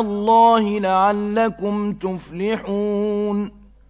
اللَّهِ لَعَلَّكُمْ تُفْلِحُونَ